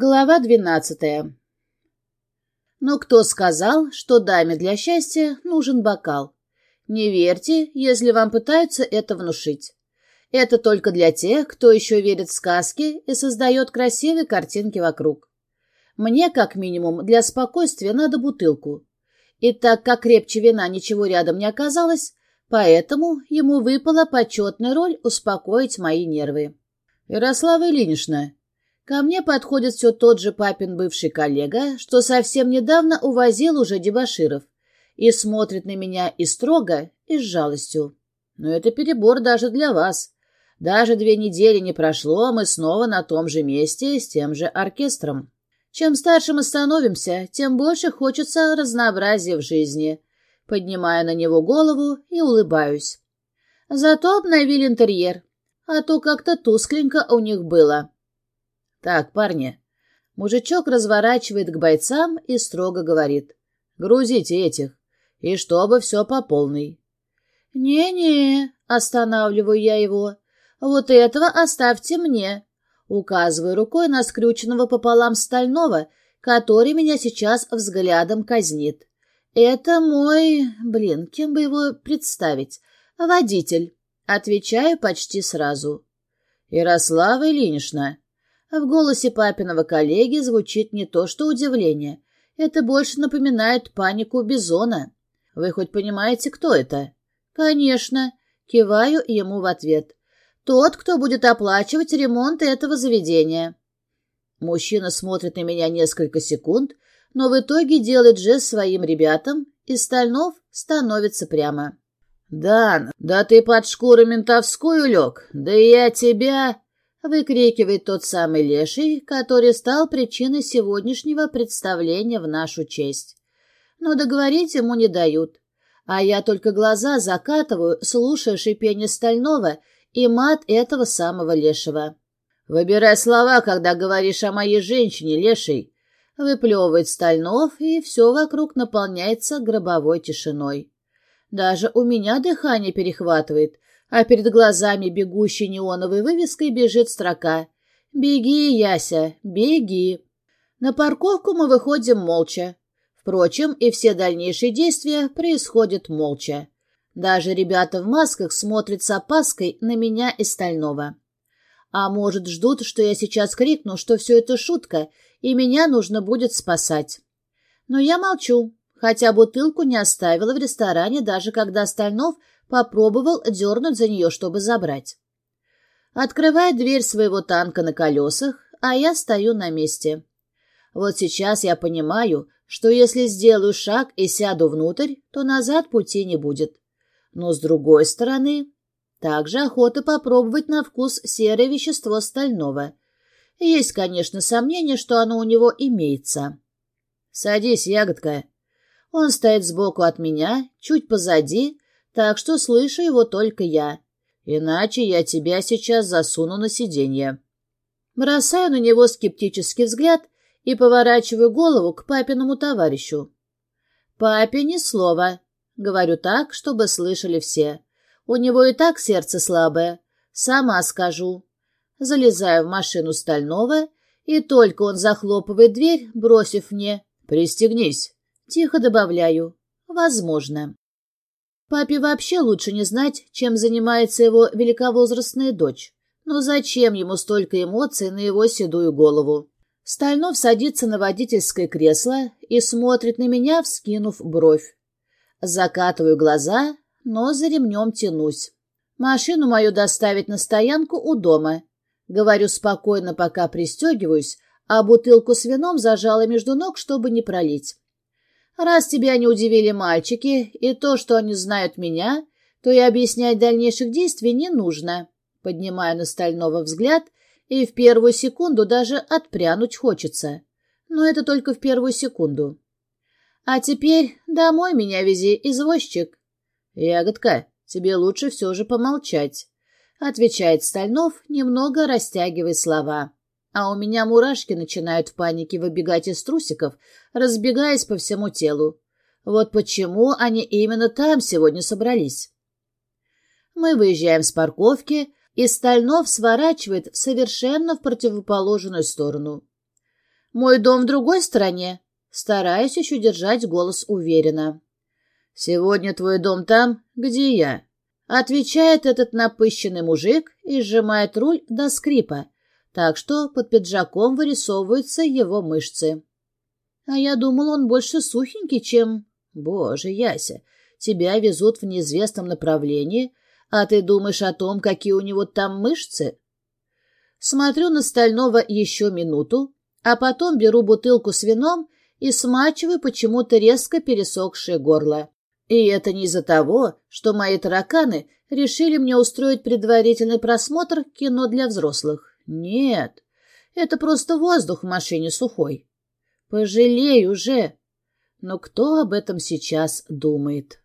Глава двенадцатая. Но кто сказал, что даме для счастья нужен бокал? Не верьте, если вам пытаются это внушить. Это только для тех, кто еще верит в сказки и создает красивые картинки вокруг. Мне, как минимум, для спокойствия надо бутылку. И так как крепче вина ничего рядом не оказалось, поэтому ему выпала почетная роль успокоить мои нервы. «Ярослава Ильинична», Ко мне подходит все тот же папин бывший коллега, что совсем недавно увозил уже дебоширов, и смотрит на меня и строго, и с жалостью. Но это перебор даже для вас. Даже две недели не прошло, мы снова на том же месте с тем же оркестром. Чем старше мы становимся, тем больше хочется разнообразия в жизни. Поднимаю на него голову и улыбаюсь. Зато обновили интерьер, а то как-то тускленько у них было. «Так, парни». Мужичок разворачивает к бойцам и строго говорит. «Грузите этих, и чтобы все по полной». «Не-не», — останавливаю я его, — «вот этого оставьте мне», указываю рукой на скрюченного пополам стального, который меня сейчас взглядом казнит. «Это мой... Блин, кем бы его представить? Водитель». Отвечаю почти сразу. «Ярослава Ильинична», в голосе папиного коллеги звучит не то что удивление. Это больше напоминает панику Бизона. Вы хоть понимаете, кто это? Конечно. Киваю ему в ответ. Тот, кто будет оплачивать ремонт этого заведения. Мужчина смотрит на меня несколько секунд, но в итоге делает жест своим ребятам, и Стальнов становится прямо. «Дан, да ты под шкуру ментовскую лег, да я тебя...» выкрикивает тот самый леший, который стал причиной сегодняшнего представления в нашу честь. Но договорить ему не дают, а я только глаза закатываю, слушая шипение стального и мат этого самого лешего. «Выбирай слова, когда говоришь о моей женщине, леший!» Выплевывает Стальнов, и все вокруг наполняется гробовой тишиной. Даже у меня дыхание перехватывает, а перед глазами бегущей неоновой вывеской бежит строка «Беги, Яся, беги». На парковку мы выходим молча. Впрочем, и все дальнейшие действия происходят молча. Даже ребята в масках смотрят с опаской на меня и Стального. А может, ждут, что я сейчас крикну, что все это шутка, и меня нужно будет спасать. Но я молчу, хотя бутылку не оставила в ресторане, даже когда Стальнов попробовал дернуть за нее, чтобы забрать. Открывает дверь своего танка на колесах, а я стою на месте. Вот сейчас я понимаю, что если сделаю шаг и сяду внутрь, то назад пути не будет. Но с другой стороны, также охота попробовать на вкус серое вещество стального. Есть, конечно, сомнение, что оно у него имеется. «Садись, ягодка». Он стоит сбоку от меня, чуть позади, так что слышу его только я. Иначе я тебя сейчас засуну на сиденье. Бросаю на него скептический взгляд и поворачиваю голову к папиному товарищу. «Папе ни слова», — говорю так, чтобы слышали все. «У него и так сердце слабое. Сама скажу». Залезаю в машину Стального, и только он захлопывает дверь, бросив мне «Пристегнись». Тихо добавляю «Возможно». Папе вообще лучше не знать, чем занимается его великовозрастная дочь. Но зачем ему столько эмоций на его седую голову? Стальнов садится на водительское кресло и смотрит на меня, вскинув бровь. Закатываю глаза, но за ремнем тянусь. Машину мою доставить на стоянку у дома. Говорю спокойно, пока пристегиваюсь, а бутылку с вином зажала между ног, чтобы не пролить. Раз тебя не удивили мальчики и то, что они знают меня, то и объяснять дальнейших действий не нужно. Поднимаю на стального взгляд, и в первую секунду даже отпрянуть хочется. Но это только в первую секунду. А теперь домой меня вези, извозчик. Ягодка, тебе лучше все же помолчать, — отвечает Стальнов, немного растягивая слова а у меня мурашки начинают в панике выбегать из трусиков, разбегаясь по всему телу. Вот почему они именно там сегодня собрались. Мы выезжаем с парковки, и Стальнов сворачивает совершенно в противоположную сторону. Мой дом в другой стороне. Стараюсь еще держать голос уверенно. «Сегодня твой дом там, где я», — отвечает этот напыщенный мужик и сжимает руль до скрипа, так что под пиджаком вырисовываются его мышцы. А я думал, он больше сухенький, чем... Боже, Яся, тебя везут в неизвестном направлении, а ты думаешь о том, какие у него там мышцы? Смотрю на Стального еще минуту, а потом беру бутылку с вином и смачиваю почему-то резко пересохшее горло. И это не из-за того, что мои тараканы решили мне устроить предварительный просмотр кино для взрослых. Нет, это просто воздух в машине сухой. Пожалей уже. Но кто об этом сейчас думает?